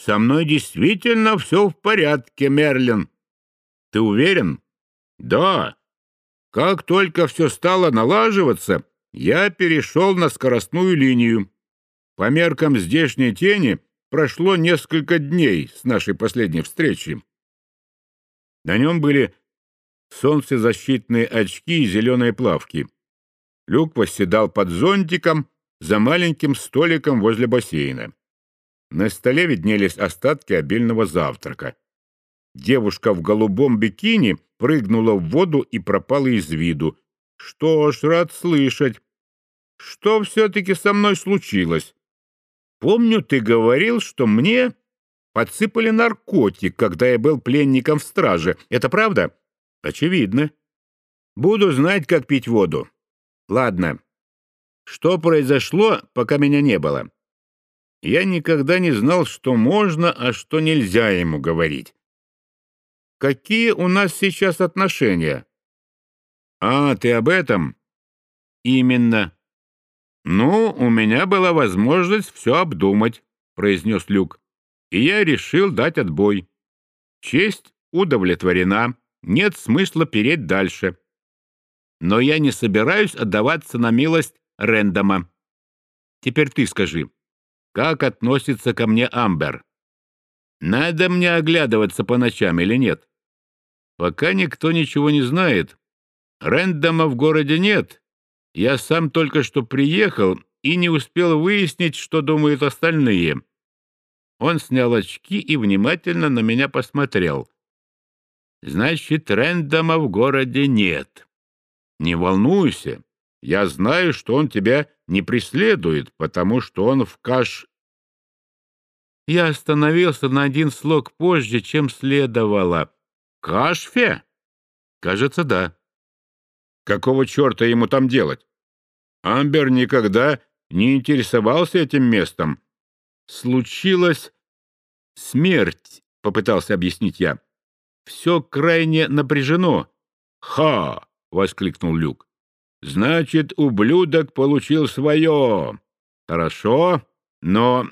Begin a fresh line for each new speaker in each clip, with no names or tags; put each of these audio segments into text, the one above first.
Со мной действительно все в порядке, Мерлин. Ты уверен? Да. Как только все стало налаживаться, я перешел на скоростную линию. По меркам здешней тени прошло несколько дней с нашей последней встречи. На нем были солнцезащитные очки и зеленые плавки. Люк восседал под зонтиком за маленьким столиком возле бассейна. На столе виднелись остатки обильного завтрака. Девушка в голубом бикини прыгнула в воду и пропала из виду. Что ж, рад слышать. Что все-таки со мной случилось? Помню, ты говорил, что мне подсыпали наркотик, когда я был пленником в страже. Это правда? Очевидно. Буду знать, как пить воду. Ладно. Что произошло, пока меня не было? Я никогда не знал, что можно, а что нельзя ему говорить. Какие у нас сейчас отношения? А, ты об этом? Именно. Ну, у меня была возможность все обдумать, произнес Люк. И я решил дать отбой. Честь удовлетворена, нет смысла переть дальше. Но я не собираюсь отдаваться на милость Рэндома. Теперь ты скажи, как относится ко мне Амбер? Надо мне оглядываться по ночам или нет? Пока никто ничего не знает. Рэндома в городе нет. Я сам только что приехал и не успел выяснить, что думают остальные. Он снял очки и внимательно на меня посмотрел. Значит, Рэндома в городе нет. Не волнуйся. Я знаю, что он тебя не преследует, потому что он в каш... Я остановился на один слог позже, чем следовало. Кашфе? Кажется, да. Какого черта ему там делать? Амбер никогда не интересовался этим местом. Случилась смерть, попытался объяснить я. Все крайне напряжено. Ха! воскликнул Люк. Значит, ублюдок получил свое. Хорошо, но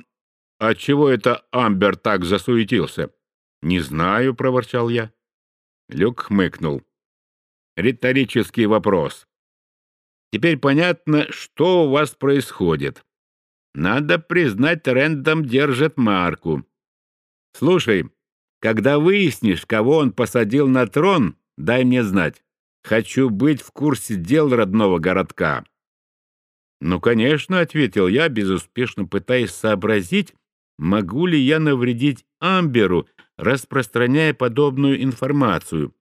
отчего это Амбер так засуетился? Не знаю, проворчал я. Люк хмыкнул. Риторический вопрос. Теперь понятно, что у вас происходит. Надо признать, Рэндом держит марку. Слушай, когда выяснишь, кого он посадил на трон, дай мне знать. Хочу быть в курсе дел родного городка. Ну, конечно, ответил я, безуспешно пытаясь сообразить, могу ли я навредить Амберу, распространяя подобную информацию.